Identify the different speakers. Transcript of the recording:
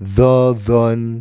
Speaker 1: the, then,